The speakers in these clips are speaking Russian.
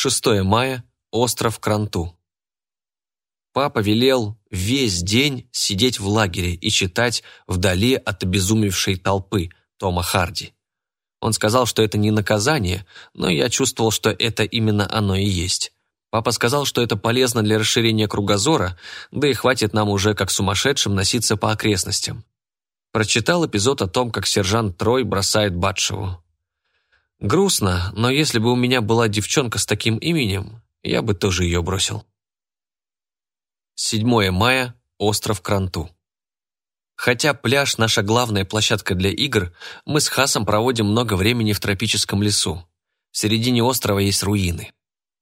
6 мая, остров Кранту. Папа велел весь день сидеть в лагере и читать вдали от обезумевшей толпы Тома Харди. Он сказал, что это не наказание, но я чувствовал, что это именно оно и есть. Папа сказал, что это полезно для расширения кругозора, да и хватит нам уже как сумасшедшим носиться по окрестностям. Прочитал эпизод о том, как сержант Трой бросает Батшеву. Грустно, но если бы у меня была девчонка с таким именем, я бы тоже ее бросил. 7 мая, остров Кранту. Хотя пляж – наша главная площадка для игр, мы с Хасом проводим много времени в тропическом лесу. В середине острова есть руины.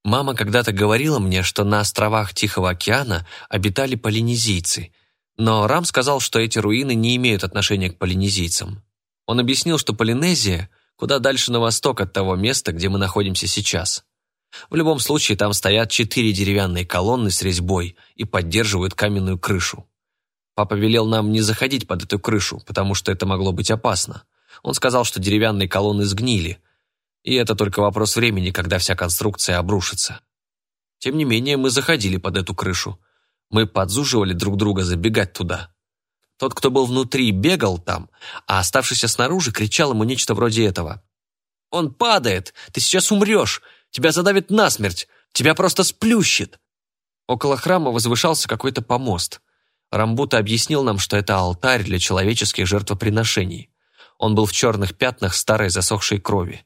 Мама когда-то говорила мне, что на островах Тихого океана обитали полинезийцы, но Рам сказал, что эти руины не имеют отношения к полинезийцам. Он объяснил, что Полинезия куда дальше на восток от того места, где мы находимся сейчас. В любом случае, там стоят четыре деревянные колонны с резьбой и поддерживают каменную крышу. Папа велел нам не заходить под эту крышу, потому что это могло быть опасно. Он сказал, что деревянные колонны сгнили, и это только вопрос времени, когда вся конструкция обрушится. Тем не менее, мы заходили под эту крышу. Мы подзуживали друг друга забегать туда. Тот, кто был внутри, бегал там, а оставшийся снаружи кричал ему нечто вроде этого. «Он падает! Ты сейчас умрешь! Тебя задавит насмерть! Тебя просто сплющит!» Около храма возвышался какой-то помост. Рамбута объяснил нам, что это алтарь для человеческих жертвоприношений. Он был в черных пятнах старой засохшей крови.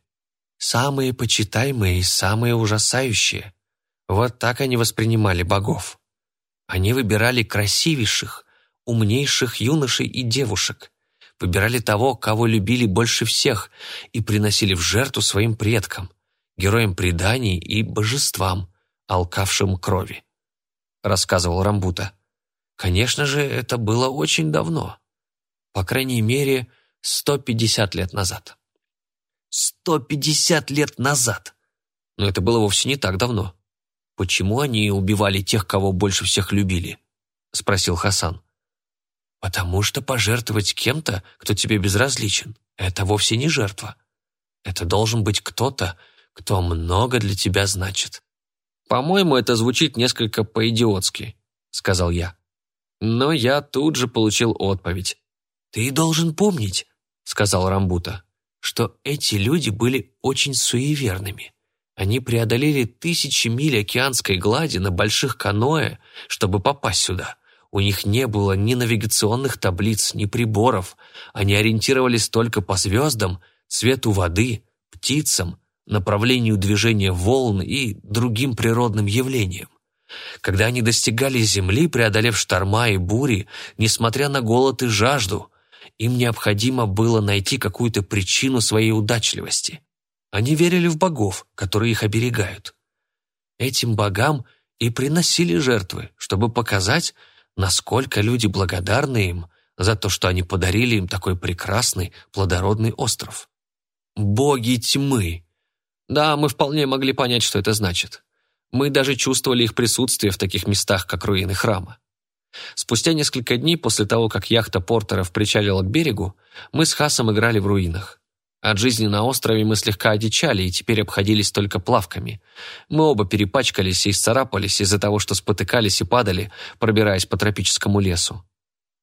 Самые почитаемые и самые ужасающие. Вот так они воспринимали богов. Они выбирали красивейших, умнейших юношей и девушек, выбирали того, кого любили больше всех, и приносили в жертву своим предкам, героям преданий и божествам, алкавшим крови. Рассказывал Рамбута. Конечно же, это было очень давно. По крайней мере, 150 лет назад. 150 лет назад! Но это было вовсе не так давно. Почему они убивали тех, кого больше всех любили? Спросил Хасан. Потому что пожертвовать кем-то, кто тебе безразличен, это вовсе не жертва. Это должен быть кто-то, кто много для тебя значит. «По-моему, это звучит несколько по-идиотски», — сказал я. Но я тут же получил отповедь. «Ты должен помнить», — сказал Рамбута, «что эти люди были очень суеверными. Они преодолели тысячи миль океанской глади на больших каноэ, чтобы попасть сюда. У них не было ни навигационных таблиц, ни приборов. Они ориентировались только по звездам, цвету воды, птицам, направлению движения волн и другим природным явлениям. Когда они достигали земли, преодолев шторма и бури, несмотря на голод и жажду, им необходимо было найти какую-то причину своей удачливости. Они верили в богов, которые их оберегают. Этим богам и приносили жертвы, чтобы показать, насколько люди благодарны им за то, что они подарили им такой прекрасный, плодородный остров. Боги тьмы! Да, мы вполне могли понять, что это значит. Мы даже чувствовали их присутствие в таких местах, как руины храма. Спустя несколько дней после того, как яхта Портеров причалила к берегу, мы с Хасом играли в руинах. От жизни на острове мы слегка одичали и теперь обходились только плавками. Мы оба перепачкались и исцарапались из-за того, что спотыкались и падали, пробираясь по тропическому лесу.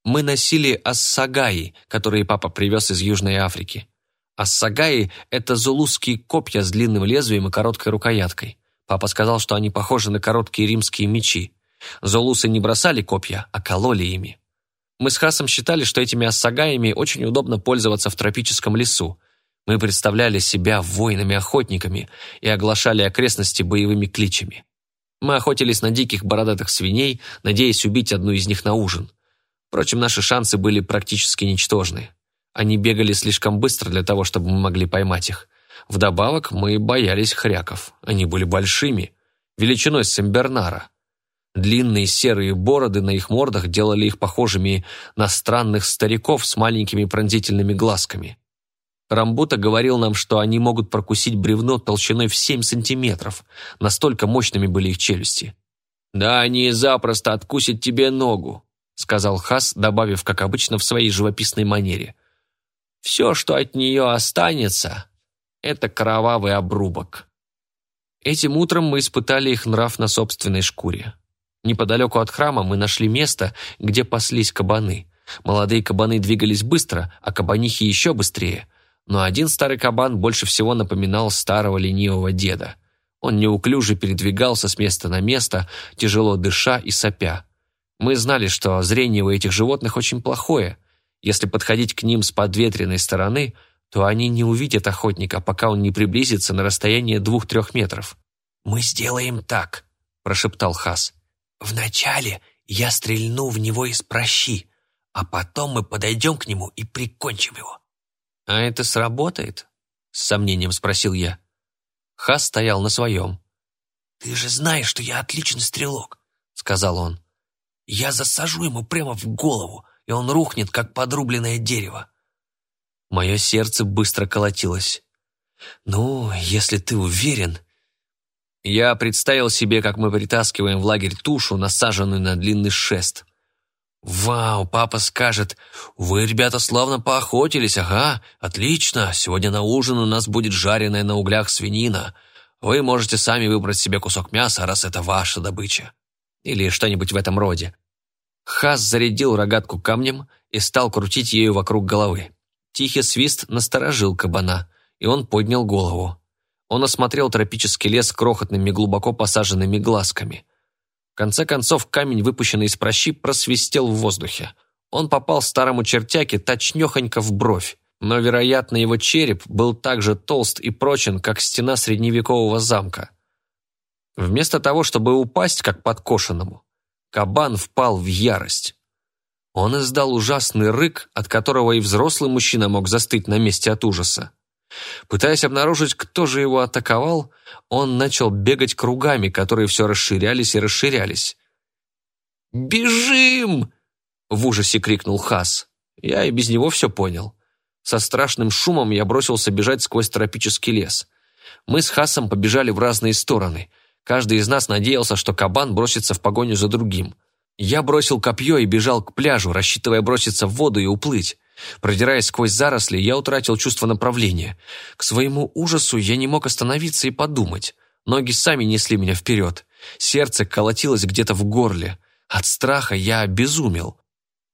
Мы носили ассагаи, которые папа привез из Южной Африки. Ассагаи – это зулузские копья с длинным лезвием и короткой рукояткой. Папа сказал, что они похожи на короткие римские мечи. Зулусы не бросали копья, а кололи ими. Мы с Хасом считали, что этими ассагаями очень удобно пользоваться в тропическом лесу, мы представляли себя воинами-охотниками и оглашали окрестности боевыми кличами. Мы охотились на диких бородатых свиней, надеясь убить одну из них на ужин. Впрочем, наши шансы были практически ничтожны. Они бегали слишком быстро для того, чтобы мы могли поймать их. Вдобавок, мы боялись хряков. Они были большими, величиной Сэмбернара. Длинные серые бороды на их мордах делали их похожими на странных стариков с маленькими пронзительными глазками. Рамбута говорил нам, что они могут прокусить бревно толщиной в 7 сантиметров. Настолько мощными были их челюсти. «Да они запросто откусят тебе ногу», — сказал Хас, добавив, как обычно, в своей живописной манере. «Все, что от нее останется, это кровавый обрубок». Этим утром мы испытали их нрав на собственной шкуре. Неподалеку от храма мы нашли место, где паслись кабаны. Молодые кабаны двигались быстро, а кабанихи еще быстрее. Но один старый кабан больше всего напоминал старого ленивого деда. Он неуклюже передвигался с места на место, тяжело дыша и сопя. Мы знали, что зрение у этих животных очень плохое. Если подходить к ним с подветренной стороны, то они не увидят охотника, пока он не приблизится на расстояние двух-трех метров. «Мы сделаем так», – прошептал Хас. «Вначале я стрельну в него из прощи, а потом мы подойдем к нему и прикончим его». «А это сработает?» – с сомнением спросил я. Хас стоял на своем. «Ты же знаешь, что я отличный стрелок», — сказал он. «Я засажу ему прямо в голову, и он рухнет, как подрубленное дерево». Мое сердце быстро колотилось. «Ну, если ты уверен...» Я представил себе, как мы притаскиваем в лагерь тушу, насаженную на длинный шест. «Вау, папа скажет, вы, ребята, славно поохотились, ага, отлично, сегодня на ужин у нас будет жареная на углях свинина. Вы можете сами выбрать себе кусок мяса, раз это ваша добыча». Или что-нибудь в этом роде. Хас зарядил рогатку камнем и стал крутить ею вокруг головы. Тихий свист насторожил кабана, и он поднял голову. Он осмотрел тропический лес крохотными глубоко посаженными глазками. Конце концов, камень, выпущенный из прощи, просвистел в воздухе. Он попал старому чертяке точнёхонько в бровь, но, вероятно, его череп был так же толст и прочен, как стена средневекового замка. Вместо того, чтобы упасть, как подкошенному, кабан впал в ярость. Он издал ужасный рык, от которого и взрослый мужчина мог застыть на месте от ужаса. Пытаясь обнаружить, кто же его атаковал, он начал бегать кругами, которые все расширялись и расширялись. «Бежим!» — в ужасе крикнул Хас. Я и без него все понял. Со страшным шумом я бросился бежать сквозь тропический лес. Мы с Хасом побежали в разные стороны. Каждый из нас надеялся, что кабан бросится в погоню за другим — я бросил копье и бежал к пляжу, рассчитывая броситься в воду и уплыть. Продираясь сквозь заросли, я утратил чувство направления. К своему ужасу я не мог остановиться и подумать. Ноги сами несли меня вперед. Сердце колотилось где-то в горле. От страха я обезумел.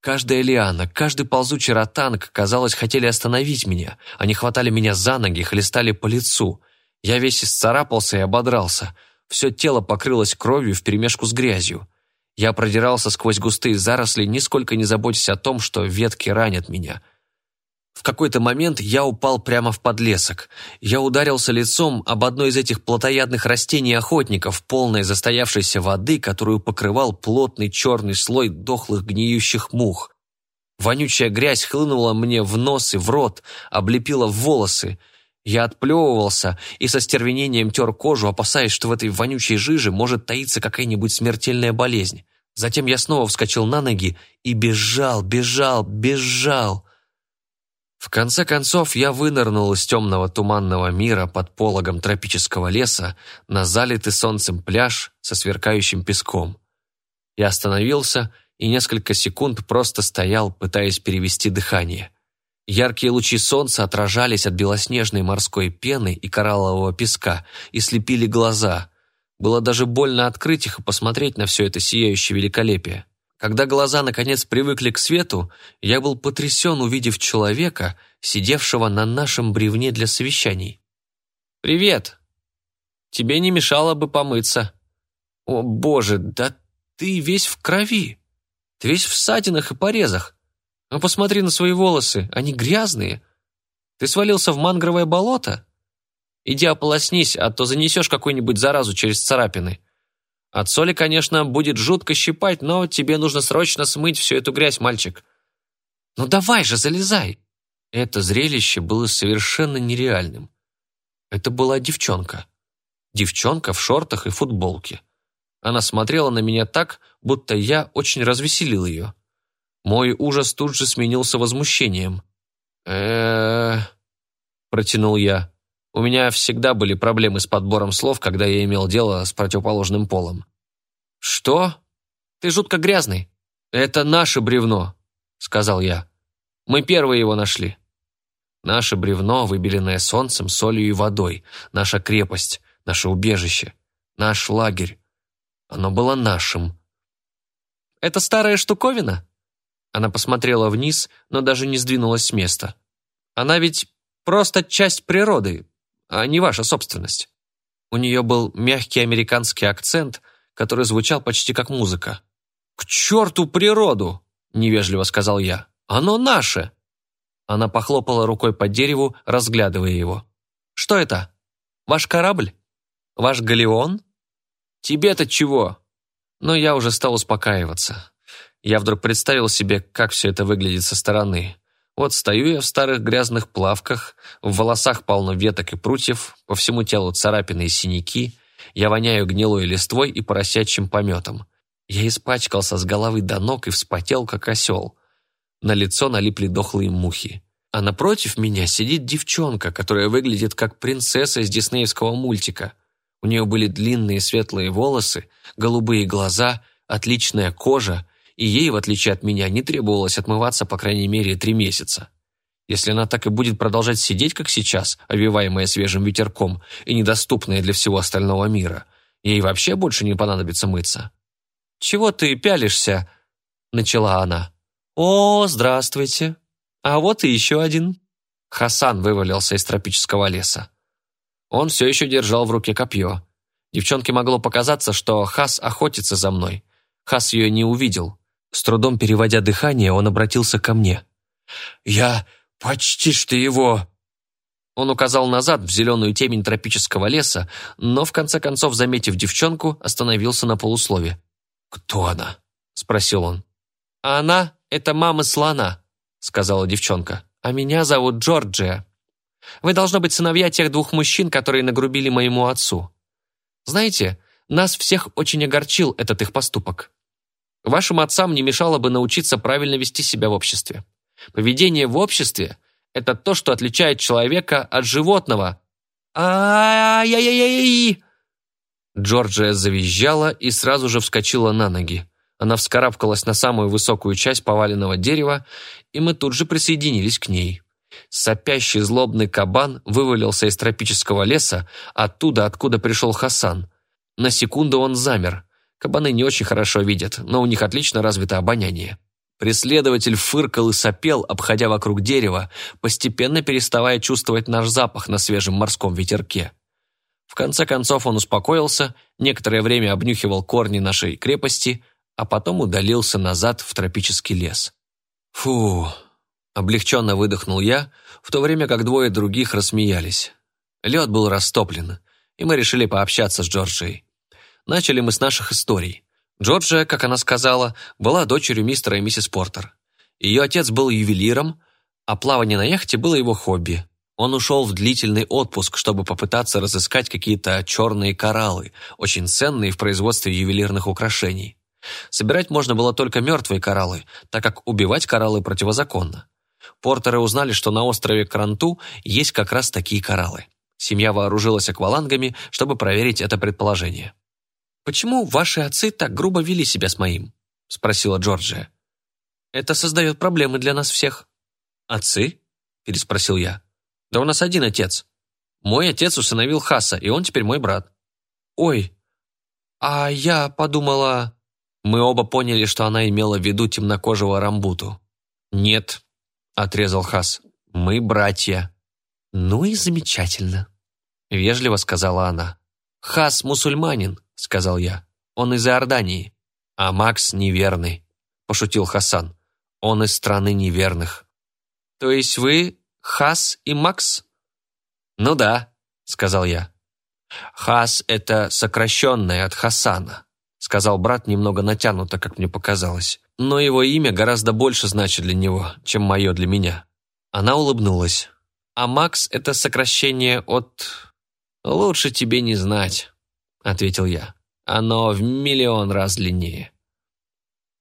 Каждая лиана, каждый ползучий ротанг, казалось, хотели остановить меня. Они хватали меня за ноги, хлестали по лицу. Я весь исцарапался и ободрался. Все тело покрылось кровью вперемешку с грязью. Я продирался сквозь густые заросли, нисколько не заботясь о том, что ветки ранят меня. В какой-то момент я упал прямо в подлесок. Я ударился лицом об одно из этих плотоядных растений охотников, полной застоявшейся воды, которую покрывал плотный черный слой дохлых гниющих мух. Вонючая грязь хлынула мне в нос и в рот, облепила волосы. Я отплевывался и со стервенением тер кожу, опасаясь, что в этой вонючей жиже может таиться какая-нибудь смертельная болезнь. Затем я снова вскочил на ноги и бежал, бежал, бежал. В конце концов я вынырнул из темного туманного мира под пологом тропического леса на залитый солнцем пляж со сверкающим песком. Я остановился и несколько секунд просто стоял, пытаясь перевести дыхание. Яркие лучи солнца отражались от белоснежной морской пены и кораллового песка и слепили глаза. Было даже больно открыть их и посмотреть на все это сияющее великолепие. Когда глаза наконец привыкли к свету, я был потрясен, увидев человека, сидевшего на нашем бревне для совещаний. «Привет! Тебе не мешало бы помыться». «О, боже, да ты весь в крови! Ты весь в ссадинах и порезах. Ну посмотри на свои волосы, они грязные. Ты свалился в мангровое болото?» Иди ополоснись, а то занесешь какую-нибудь заразу через царапины. От соли, конечно, будет жутко щипать, но тебе нужно срочно смыть всю эту грязь, мальчик. Ну давай же, залезай!» Это зрелище было совершенно нереальным. Это была девчонка. Девчонка в шортах и футболке. Она смотрела на меня так, будто я очень развеселил ее. Мой ужас тут же сменился возмущением. э протянул я. У меня всегда были проблемы с подбором слов, когда я имел дело с противоположным полом. «Что? Ты жутко грязный. Это наше бревно», — сказал я. «Мы первые его нашли». Наше бревно, выбеленное солнцем, солью и водой, наша крепость, наше убежище, наш лагерь. Оно было нашим. «Это старая штуковина?» Она посмотрела вниз, но даже не сдвинулась с места. «Она ведь просто часть природы, а не ваша собственность». У нее был мягкий американский акцент, который звучал почти как музыка. «К черту природу!» – невежливо сказал я. «Оно наше!» Она похлопала рукой по дереву, разглядывая его. «Что это? Ваш корабль? Ваш галеон? Тебе-то чего?» Но я уже стал успокаиваться. Я вдруг представил себе, как все это выглядит со стороны. Вот стою я в старых грязных плавках, в волосах полно веток и прутьев, по всему телу царапины и синяки, я воняю гнилой листвой и поросячьим пометом. Я испачкался с головы до ног и вспотел, как осел. На лицо налипли дохлые мухи. А напротив меня сидит девчонка, которая выглядит как принцесса из диснеевского мультика. У нее были длинные светлые волосы, голубые глаза, отличная кожа, и ей, в отличие от меня, не требовалось отмываться по крайней мере три месяца. Если она так и будет продолжать сидеть, как сейчас, овиваемая свежим ветерком и недоступная для всего остального мира, ей вообще больше не понадобится мыться. «Чего ты пялишься?» — начала она. «О, здравствуйте! А вот и еще один!» Хасан вывалился из тропического леса. Он все еще держал в руке копье. Девчонке могло показаться, что Хас охотится за мной. Хас ее не увидел. С трудом переводя дыхание, он обратился ко мне. «Я почти что его...» Он указал назад в зеленую темень тропического леса, но, в конце концов, заметив девчонку, остановился на полуслове. «Кто она?» — спросил он. «А она — это мама слона», — сказала девчонка. «А меня зовут Джорджия. Вы, должно быть, сыновья тех двух мужчин, которые нагрубили моему отцу. Знаете, нас всех очень огорчил этот их поступок. Вашим отцам не мешало бы научиться правильно вести себя в обществе. Поведение в обществе – это то, что отличает человека от животного. Ай-яй-яй-яй! Джорджия завизжала и сразу же вскочила на ноги. Она вскарабкалась на самую высокую часть поваленного дерева, и мы тут же присоединились к ней. Сопящий злобный кабан вывалился из тропического леса, оттуда, откуда пришел Хасан. На секунду он замер – Кабаны не очень хорошо видят, но у них отлично развито обоняние. Преследователь фыркал и сопел, обходя вокруг дерева, постепенно переставая чувствовать наш запах на свежем морском ветерке. В конце концов он успокоился, некоторое время обнюхивал корни нашей крепости, а потом удалился назад в тропический лес. Фу, облегченно выдохнул я, в то время как двое других рассмеялись. Лед был растоплен, и мы решили пообщаться с Джорджией. Начали мы с наших историй. Джорджия, как она сказала, была дочерью мистера и миссис Портер. Ее отец был ювелиром, а плавание на яхте было его хобби. Он ушел в длительный отпуск, чтобы попытаться разыскать какие-то черные кораллы, очень ценные в производстве ювелирных украшений. Собирать можно было только мертвые кораллы, так как убивать кораллы противозаконно. Портеры узнали, что на острове Кранту есть как раз такие кораллы. Семья вооружилась аквалангами, чтобы проверить это предположение. «Почему ваши отцы так грубо вели себя с моим?» – спросила Джорджия. «Это создает проблемы для нас всех». «Отцы?» – переспросил я. «Да у нас один отец. Мой отец усыновил Хаса, и он теперь мой брат». «Ой, а я подумала...» Мы оба поняли, что она имела в виду темнокожего Рамбуту. «Нет», – отрезал Хас, – «мы братья». «Ну и замечательно», – вежливо сказала она. «Хас мусульманин, — сказал я. «Он из Иордании». «А Макс неверный», — пошутил Хасан. «Он из страны неверных». «То есть вы Хас и Макс?» «Ну да», — сказал я. «Хас — это сокращенное от Хасана», — сказал брат немного натянуто, как мне показалось. «Но его имя гораздо больше значит для него, чем мое для меня». Она улыбнулась. «А Макс — это сокращение от...» «Лучше тебе не знать» ответил я. «Оно в миллион раз длиннее».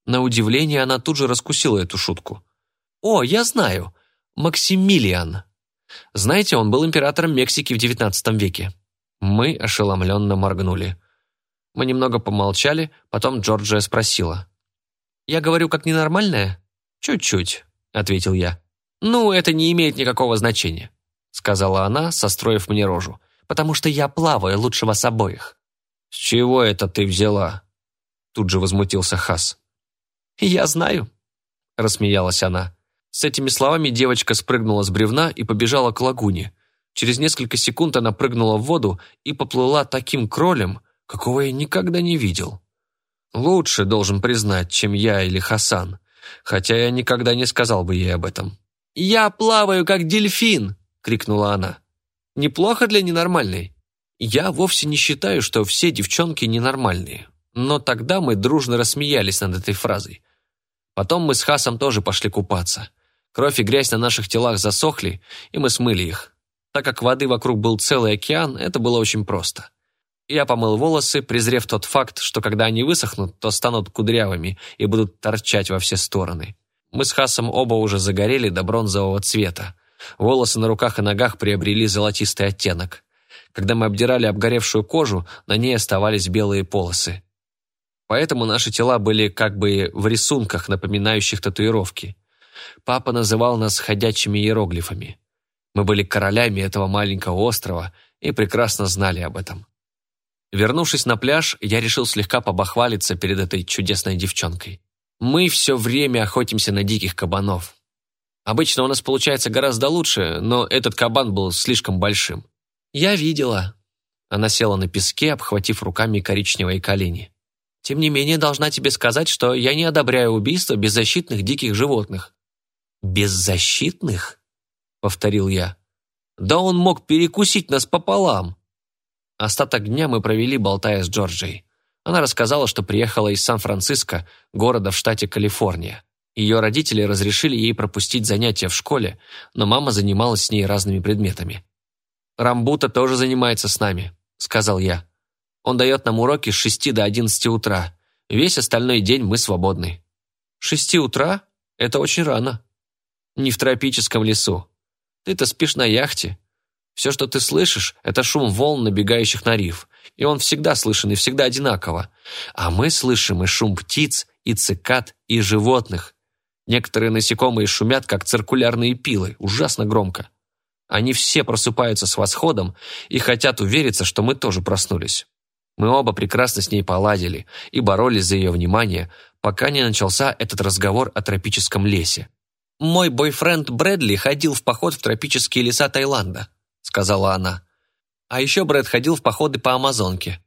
На удивление она тут же раскусила эту шутку. «О, я знаю! Максимилиан!» Знаете, он был императором Мексики в XIX веке. Мы ошеломленно моргнули. Мы немного помолчали, потом Джорджия спросила. «Я говорю как ненормальная?» «Чуть-чуть», — ответил я. «Ну, это не имеет никакого значения», — сказала она, состроив мне рожу. потому что я плаваю лучше вас обоих». «С чего это ты взяла?» Тут же возмутился Хас. «Я знаю», — рассмеялась она. С этими словами девочка спрыгнула с бревна и побежала к лагуне. Через несколько секунд она прыгнула в воду и поплыла таким кролем, какого я никогда не видел. Лучше, должен признать, чем я или Хасан, хотя я никогда не сказал бы ей об этом. «Я плаваю, как дельфин!» — крикнула она. «Неплохо для ненормальной. Я вовсе не считаю, что все девчонки ненормальные, но тогда мы дружно рассмеялись над этой фразой. Потом мы с Хасом тоже пошли купаться. Кровь и грязь на наших телах засохли, и мы смыли их. Так как воды вокруг был целый океан, это было очень просто. Я помыл волосы, презрев тот факт, что когда они высохнут, то станут кудрявыми и будут торчать во все стороны. Мы с Хасом оба уже загорели до бронзового цвета. Волосы на руках и ногах приобрели золотистый оттенок. Когда мы обдирали обгоревшую кожу, на ней оставались белые полосы. Поэтому наши тела были как бы в рисунках, напоминающих татуировки. Папа называл нас ходячими иероглифами. Мы были королями этого маленького острова и прекрасно знали об этом. Вернувшись на пляж, я решил слегка побахвалиться перед этой чудесной девчонкой. Мы все время охотимся на диких кабанов. Обычно у нас получается гораздо лучше, но этот кабан был слишком большим. Я видела. Она села на песке, обхватив руками коричневые колени. Тем не менее, должна тебе сказать, что я не одобряю убийство беззащитных диких животных. Беззащитных? Повторил я. Да он мог перекусить нас пополам. Остаток дня мы провели, болтая с Джорджией. Она рассказала, что приехала из Сан-Франциско, города в штате Калифорния. Ее родители разрешили ей пропустить занятия в школе, но мама занималась с ней разными предметами. «Рамбута тоже занимается с нами», — сказал я. «Он дает нам уроки с шести до одиннадцати утра. Весь остальной день мы свободны». «Шести утра? Это очень рано». «Не в тропическом лесу. Ты-то спишь на яхте. Все, что ты слышишь, это шум волн, набегающих на риф. И он всегда слышен и всегда одинаково. А мы слышим и шум птиц, и цикад, и животных. Некоторые насекомые шумят, как циркулярные пилы, ужасно громко. Они все просыпаются с восходом и хотят увериться, что мы тоже проснулись. Мы оба прекрасно с ней поладили и боролись за ее внимание, пока не начался этот разговор о тропическом лесе. «Мой бойфренд Брэдли ходил в поход в тропические леса Таиланда», сказала она. А еще Брэд ходил в походы по Амазонке.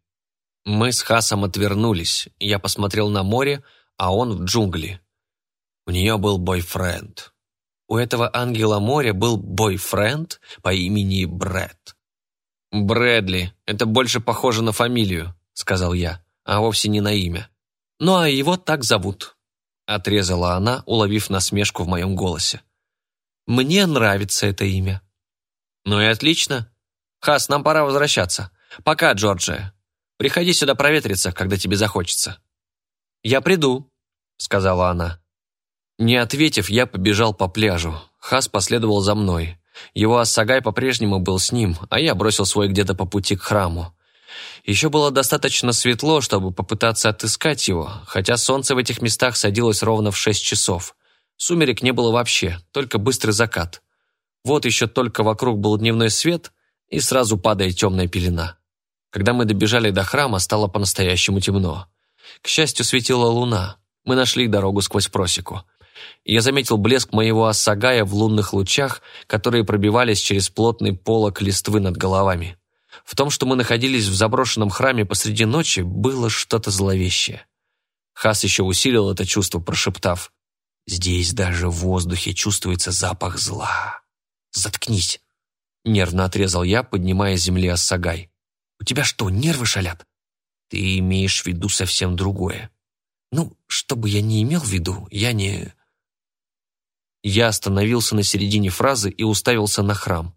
Мы с Хасом отвернулись. Я посмотрел на море, а он в джунгли. У нее был бойфренд. У этого ангела моря был бойфренд по имени Брэд. «Брэдли. Это больше похоже на фамилию», — сказал я, а вовсе не на имя. «Ну, а его так зовут», — отрезала она, уловив насмешку в моем голосе. «Мне нравится это имя». «Ну и отлично. Хас, нам пора возвращаться. Пока, Джорджия. Приходи сюда проветриться, когда тебе захочется». «Я приду», — сказала она. Не ответив, я побежал по пляжу. Хас последовал за мной. Его Ассагай по-прежнему был с ним, а я бросил свой где-то по пути к храму. Еще было достаточно светло, чтобы попытаться отыскать его, хотя солнце в этих местах садилось ровно в шесть часов. Сумерек не было вообще, только быстрый закат. Вот еще только вокруг был дневной свет, и сразу падает темная пелена. Когда мы добежали до храма, стало по-настоящему темно. К счастью, светила луна. Мы нашли дорогу сквозь просеку. Я заметил блеск моего осагая в лунных лучах, которые пробивались через плотный полог листвы над головами. В том, что мы находились в заброшенном храме посреди ночи, было что-то зловещее. Хас еще усилил это чувство, прошептав, «Здесь даже в воздухе чувствуется запах зла. Заткнись!» Нервно отрезал я, поднимая с земли Ассагай. «У тебя что, нервы шалят?» «Ты имеешь в виду совсем другое». «Ну, что бы я не имел в виду, я не...» Я остановился на середине фразы и уставился на храм.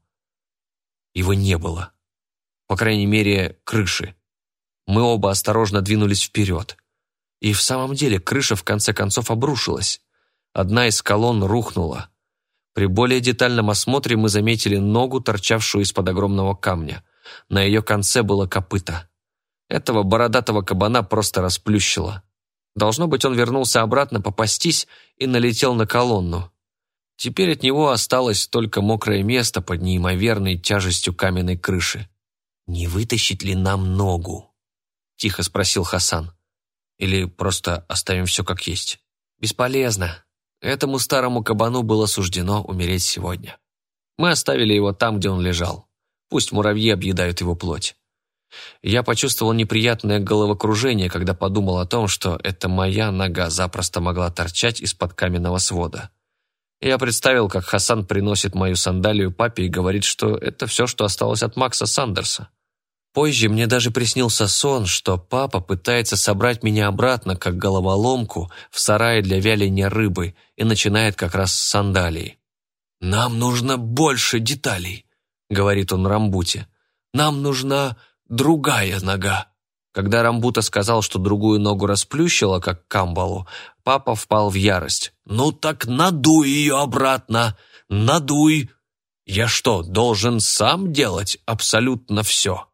Его не было. По крайней мере, крыши. Мы оба осторожно двинулись вперед. И в самом деле крыша в конце концов обрушилась. Одна из колонн рухнула. При более детальном осмотре мы заметили ногу, торчавшую из-под огромного камня. На ее конце было копыто. Этого бородатого кабана просто расплющило. Должно быть, он вернулся обратно попастись и налетел на колонну. Теперь от него осталось только мокрое место под неимоверной тяжестью каменной крыши. «Не вытащить ли нам ногу?» — тихо спросил Хасан. «Или просто оставим все как есть?» «Бесполезно. Этому старому кабану было суждено умереть сегодня. Мы оставили его там, где он лежал. Пусть муравьи объедают его плоть. Я почувствовал неприятное головокружение, когда подумал о том, что эта моя нога запросто могла торчать из-под каменного свода. Я представил, как Хасан приносит мою сандалию папе и говорит, что это все, что осталось от Макса Сандерса. Позже мне даже приснился сон, что папа пытается собрать меня обратно, как головоломку, в сарае для вяления рыбы и начинает как раз с сандалии. «Нам нужно больше деталей», — говорит он Рамбуте. «Нам нужна другая нога». Когда Рамбута сказал, что другую ногу расплющило, как камбалу, папа впал в ярость. «Ну так надуй ее обратно! Надуй! Я что, должен сам делать абсолютно все?»